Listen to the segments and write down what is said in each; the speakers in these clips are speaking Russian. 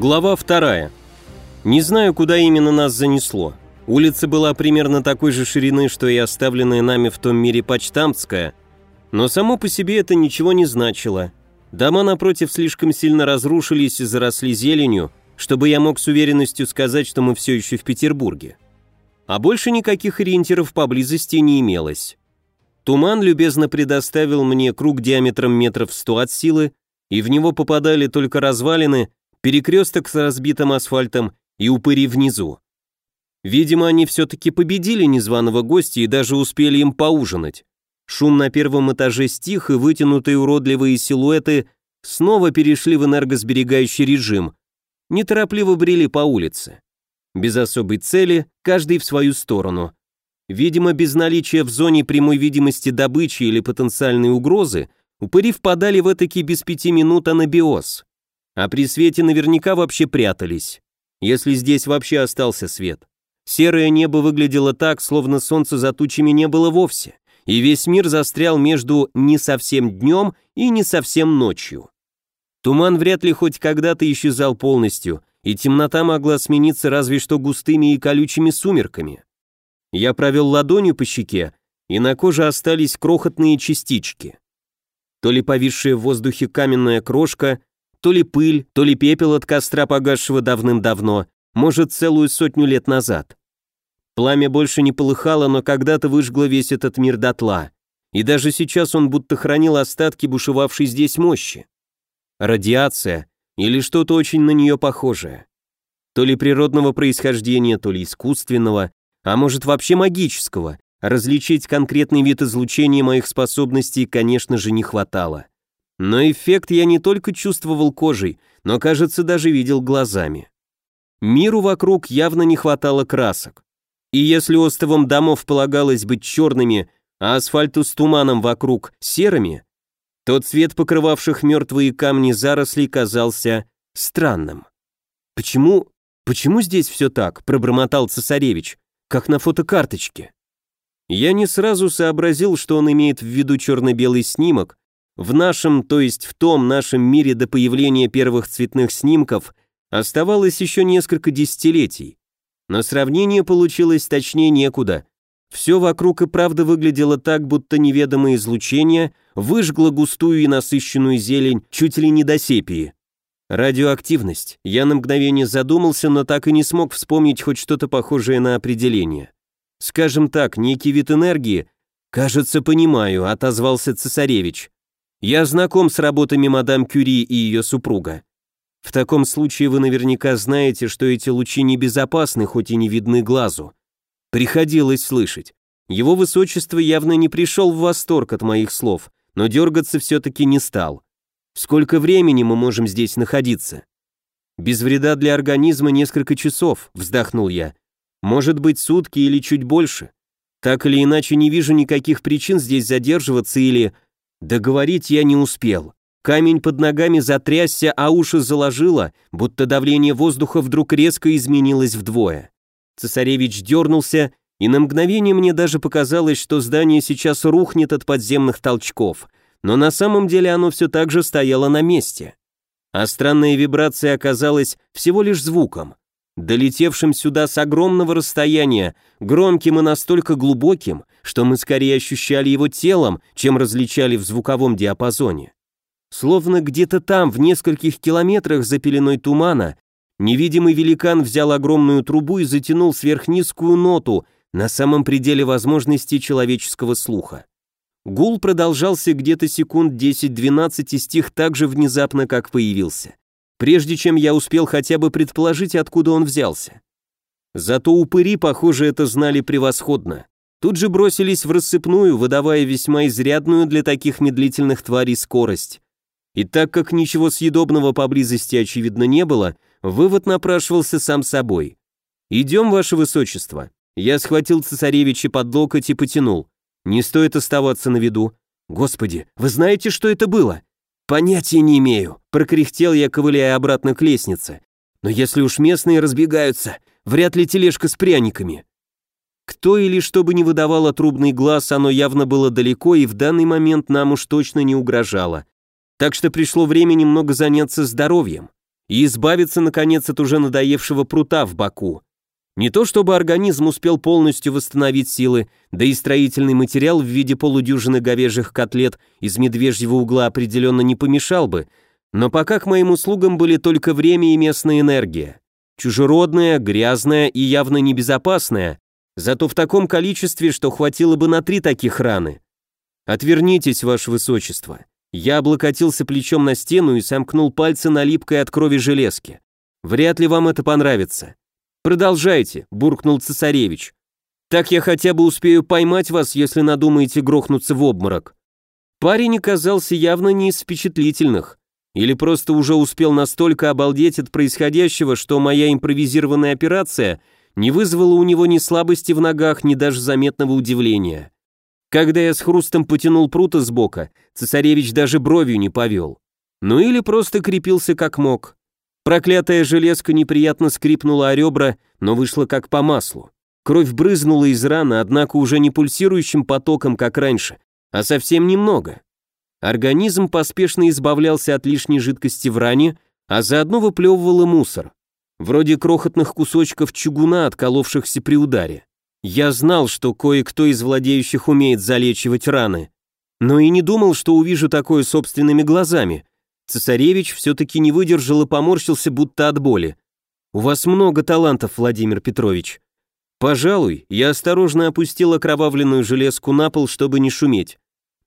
Глава вторая. Не знаю, куда именно нас занесло. Улица была примерно такой же ширины, что и оставленная нами в том мире Почтамтская, но само по себе это ничего не значило. Дома напротив слишком сильно разрушились и заросли зеленью, чтобы я мог с уверенностью сказать, что мы все еще в Петербурге. А больше никаких ориентиров поблизости не имелось. Туман любезно предоставил мне круг диаметром метров сто от силы, и в него попадали только развалины, перекресток с разбитым асфальтом и упыри внизу. Видимо, они все-таки победили незваного гостя и даже успели им поужинать. Шум на первом этаже стих, и вытянутые уродливые силуэты снова перешли в энергосберегающий режим. Неторопливо брели по улице. Без особой цели, каждый в свою сторону. Видимо, без наличия в зоне прямой видимости добычи или потенциальной угрозы, упыри впадали в этакий без пяти минут анабиоз. А при свете наверняка вообще прятались. Если здесь вообще остался свет. Серое небо выглядело так, словно солнца за тучами не было вовсе, и весь мир застрял между не совсем днем и не совсем ночью. Туман вряд ли хоть когда-то исчезал полностью, и темнота могла смениться разве что густыми и колючими сумерками. Я провел ладонью по щеке, и на коже остались крохотные частички. То ли повисшая в воздухе каменная крошка, то ли пыль, то ли пепел от костра, погасшего давным-давно, может, целую сотню лет назад. Пламя больше не полыхало, но когда-то выжгло весь этот мир дотла, и даже сейчас он будто хранил остатки бушевавшей здесь мощи. Радиация или что-то очень на нее похожее. То ли природного происхождения, то ли искусственного, а может вообще магического. Различить конкретный вид излучения моих способностей, конечно же, не хватало. Но эффект я не только чувствовал кожей, но, кажется, даже видел глазами. Миру вокруг явно не хватало красок. И если островом домов полагалось быть черными, а асфальту с туманом вокруг серыми, то цвет покрывавших мертвые камни зарослей казался странным. «Почему... почему здесь все так?» – пробормотал цесаревич, как на фотокарточке. Я не сразу сообразил, что он имеет в виду черно-белый снимок, в нашем, то есть в том нашем мире до появления первых цветных снимков оставалось еще несколько десятилетий. Но сравнение получилось точнее некуда. Все вокруг и правда выглядело так, будто неведомое излучение выжгло густую и насыщенную зелень чуть ли не до сепии. Радиоактивность. Я на мгновение задумался, но так и не смог вспомнить хоть что-то похожее на определение. Скажем так, некий вид энергии. Кажется, понимаю, отозвался цесаревич. Я знаком с работами мадам Кюри и ее супруга. В таком случае вы наверняка знаете, что эти лучи небезопасны, хоть и не видны глазу. Приходилось слышать. Его высочество явно не пришел в восторг от моих слов, но дергаться все-таки не стал. Сколько времени мы можем здесь находиться? Без вреда для организма несколько часов, вздохнул я. Может быть сутки или чуть больше. Так или иначе не вижу никаких причин здесь задерживаться или Договорить я не успел. Камень под ногами затрясся, а уши заложило, будто давление воздуха вдруг резко изменилось вдвое. Цесаревич дернулся, и на мгновение мне даже показалось, что здание сейчас рухнет от подземных толчков, но на самом деле оно все так же стояло на месте. А странная вибрация оказалась всего лишь звуком, долетевшим сюда с огромного расстояния, громким и настолько глубоким, что мы скорее ощущали его телом, чем различали в звуковом диапазоне. Словно где-то там, в нескольких километрах за пеленой тумана, невидимый великан взял огромную трубу и затянул сверхнизкую ноту на самом пределе возможностей человеческого слуха. Гул продолжался где-то секунд 10-12 и стих так же внезапно, как появился прежде чем я успел хотя бы предположить, откуда он взялся. Зато упыри, похоже, это знали превосходно. Тут же бросились в рассыпную, выдавая весьма изрядную для таких медлительных тварей скорость. И так как ничего съедобного поблизости очевидно не было, вывод напрашивался сам собой. «Идем, ваше высочество». Я схватил цесаревича под локоть и потянул. «Не стоит оставаться на виду». «Господи, вы знаете, что это было?» «Понятия не имею», — прокряхтел я, ковыляя обратно к лестнице. «Но если уж местные разбегаются, вряд ли тележка с пряниками». Кто или что бы ни выдавало трубный глаз, оно явно было далеко и в данный момент нам уж точно не угрожало. Так что пришло время немного заняться здоровьем. и избавиться, наконец, от уже надоевшего прута в боку. Не то чтобы организм успел полностью восстановить силы, да и строительный материал в виде полудюжины говяжьих котлет из медвежьего угла определенно не помешал бы, но пока к моим услугам были только время и местная энергия. Чужеродная, грязная и явно небезопасная, зато в таком количестве, что хватило бы на три таких раны. «Отвернитесь, ваше высочество». Я облокотился плечом на стену и сомкнул пальцы на липкой от крови железке. «Вряд ли вам это понравится». «Продолжайте», — буркнул цесаревич. «Так я хотя бы успею поймать вас, если надумаете грохнуться в обморок». Парень оказался явно не из впечатлительных. Или просто уже успел настолько обалдеть от происходящего, что моя импровизированная операция не вызвала у него ни слабости в ногах, ни даже заметного удивления. Когда я с хрустом потянул прута с бока, цесаревич даже бровью не повел. Ну или просто крепился как мог. Проклятая железка неприятно скрипнула о ребра, но вышла как по маслу. Кровь брызнула из раны, однако уже не пульсирующим потоком, как раньше, а совсем немного. Организм поспешно избавлялся от лишней жидкости в ране, а заодно выплевывал мусор. Вроде крохотных кусочков чугуна, отколовшихся при ударе. Я знал, что кое-кто из владеющих умеет залечивать раны, но и не думал, что увижу такое собственными глазами. Цесаревич все-таки не выдержал и поморщился, будто от боли. «У вас много талантов, Владимир Петрович». Пожалуй, я осторожно опустил окровавленную железку на пол, чтобы не шуметь.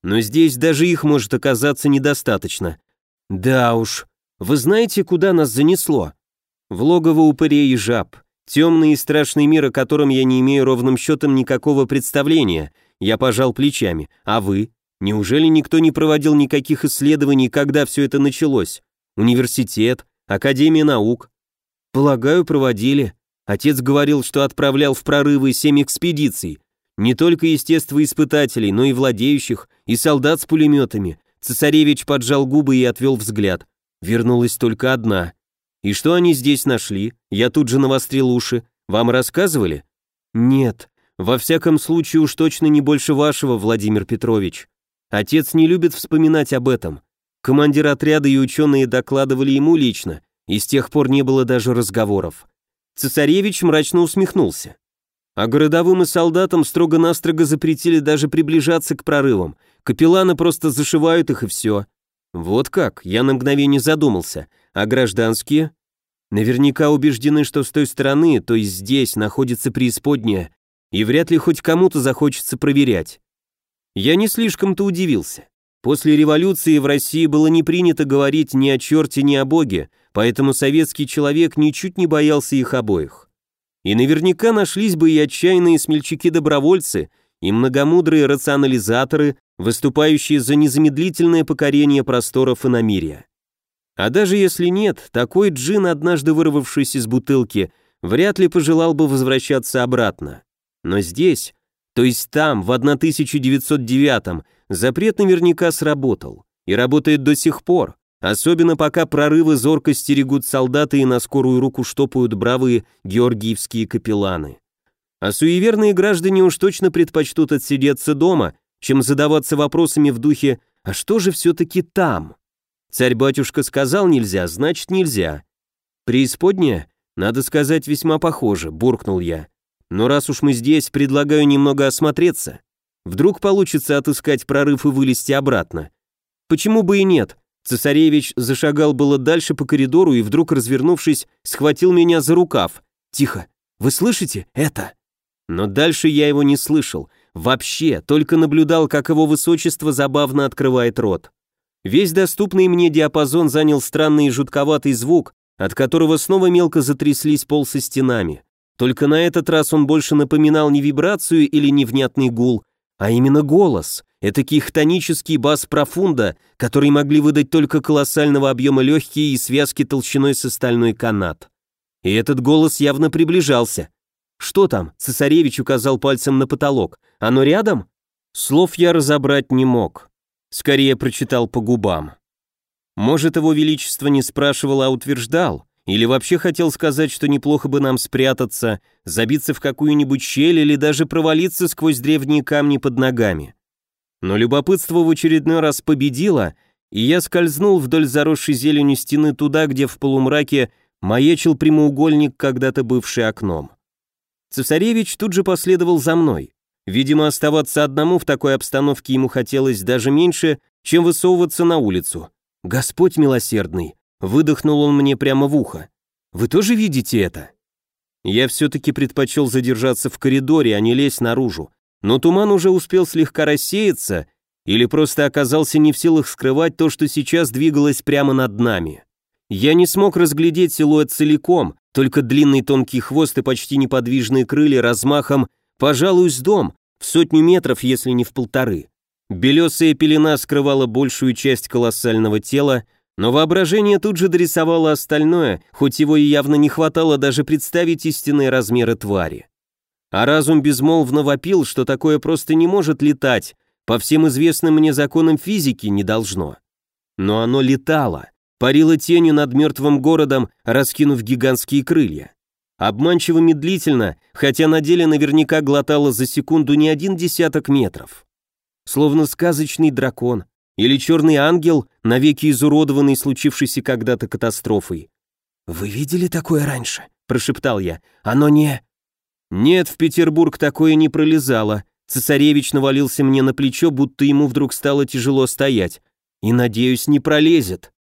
Но здесь даже их может оказаться недостаточно. Да уж, вы знаете, куда нас занесло? В логово упырей и жаб. Темный и страшный мир, о котором я не имею ровным счетом никакого представления. Я пожал плечами. А вы? Неужели никто не проводил никаких исследований, когда все это началось? Университет? Академия наук? Полагаю, проводили. Отец говорил, что отправлял в прорывы семь экспедиций. Не только естествоиспытателей, но и владеющих, и солдат с пулеметами. Цесаревич поджал губы и отвел взгляд. Вернулась только одна. «И что они здесь нашли?» Я тут же навострил уши. «Вам рассказывали?» «Нет. Во всяком случае уж точно не больше вашего, Владимир Петрович. Отец не любит вспоминать об этом. Командир отряда и ученые докладывали ему лично, и с тех пор не было даже разговоров». Цесаревич мрачно усмехнулся. А городовым и солдатам строго-настрого запретили даже приближаться к прорывам. Капелланы просто зашивают их и все. Вот как, я на мгновение задумался. А гражданские? Наверняка убеждены, что с той стороны, то есть здесь, находится преисподняя, и вряд ли хоть кому-то захочется проверять. Я не слишком-то удивился. После революции в России было не принято говорить ни о черте, ни о боге, поэтому советский человек ничуть не боялся их обоих. И наверняка нашлись бы и отчаянные смельчаки-добровольцы, и многомудрые рационализаторы, выступающие за незамедлительное покорение просторов иномирия. А даже если нет, такой джин, однажды вырвавшийся из бутылки, вряд ли пожелал бы возвращаться обратно. Но здесь, то есть там, в 1909-м, запрет наверняка сработал. И работает до сих пор, особенно пока прорывы зорко стерегут солдаты и на скорую руку штопают бравые георгиевские капелланы. А суеверные граждане уж точно предпочтут отсидеться дома, чем задаваться вопросами в духе «А что же все-таки там?». Царь-батюшка сказал нельзя, значит нельзя. Преисподняя, надо сказать, весьма похоже, буркнул я. Но раз уж мы здесь, предлагаю немного осмотреться. Вдруг получится отыскать прорыв и вылезти обратно. Почему бы и нет? Цесаревич зашагал было дальше по коридору и вдруг, развернувшись, схватил меня за рукав. «Тихо! Вы слышите это?» Но дальше я его не слышал. Вообще, только наблюдал, как его высочество забавно открывает рот. Весь доступный мне диапазон занял странный и жутковатый звук, от которого снова мелко затряслись пол со стенами. Только на этот раз он больше напоминал не вибрацию или невнятный гул, а именно голос, этакий хтонический бас профунда, который могли выдать только колоссального объема легкие и связки толщиной со стальной канат. И этот голос явно приближался. «Что там?» — цесаревич указал пальцем на потолок. «Оно рядом?» Слов я разобрать не мог скорее прочитал по губам. Может, его величество не спрашивал, а утверждал, или вообще хотел сказать, что неплохо бы нам спрятаться, забиться в какую-нибудь щель или даже провалиться сквозь древние камни под ногами. Но любопытство в очередной раз победило, и я скользнул вдоль заросшей зеленью стены туда, где в полумраке маячил прямоугольник, когда-то бывший окном. Цесаревич тут же последовал за мной. Видимо, оставаться одному в такой обстановке ему хотелось даже меньше, чем высовываться на улицу. «Господь милосердный!» — выдохнул он мне прямо в ухо. «Вы тоже видите это?» Я все-таки предпочел задержаться в коридоре, а не лезть наружу, но туман уже успел слегка рассеяться или просто оказался не в силах скрывать то, что сейчас двигалось прямо над нами. Я не смог разглядеть силуэт целиком, только длинный тонкий хвост и почти неподвижные крылья размахом, пожалуй, с дом, в сотню метров, если не в полторы. Белесая пелена скрывала большую часть колоссального тела, но воображение тут же дорисовало остальное, хоть его и явно не хватало даже представить истинные размеры твари. А разум безмолвно вопил, что такое просто не может летать, по всем известным мне законам физики не должно. Но оно летало, парило тенью над мертвым городом, раскинув гигантские крылья. Обманчиво медлительно, хотя на деле наверняка глотало за секунду не один десяток метров. Словно сказочный дракон или черный ангел, навеки изуродованный случившейся когда-то катастрофой. «Вы видели такое раньше?» – прошептал я. «Оно не...» «Нет, в Петербург такое не пролезало», Цесаревич навалился мне на плечо, будто ему вдруг стало тяжело стоять. И, надеюсь, не пролезет.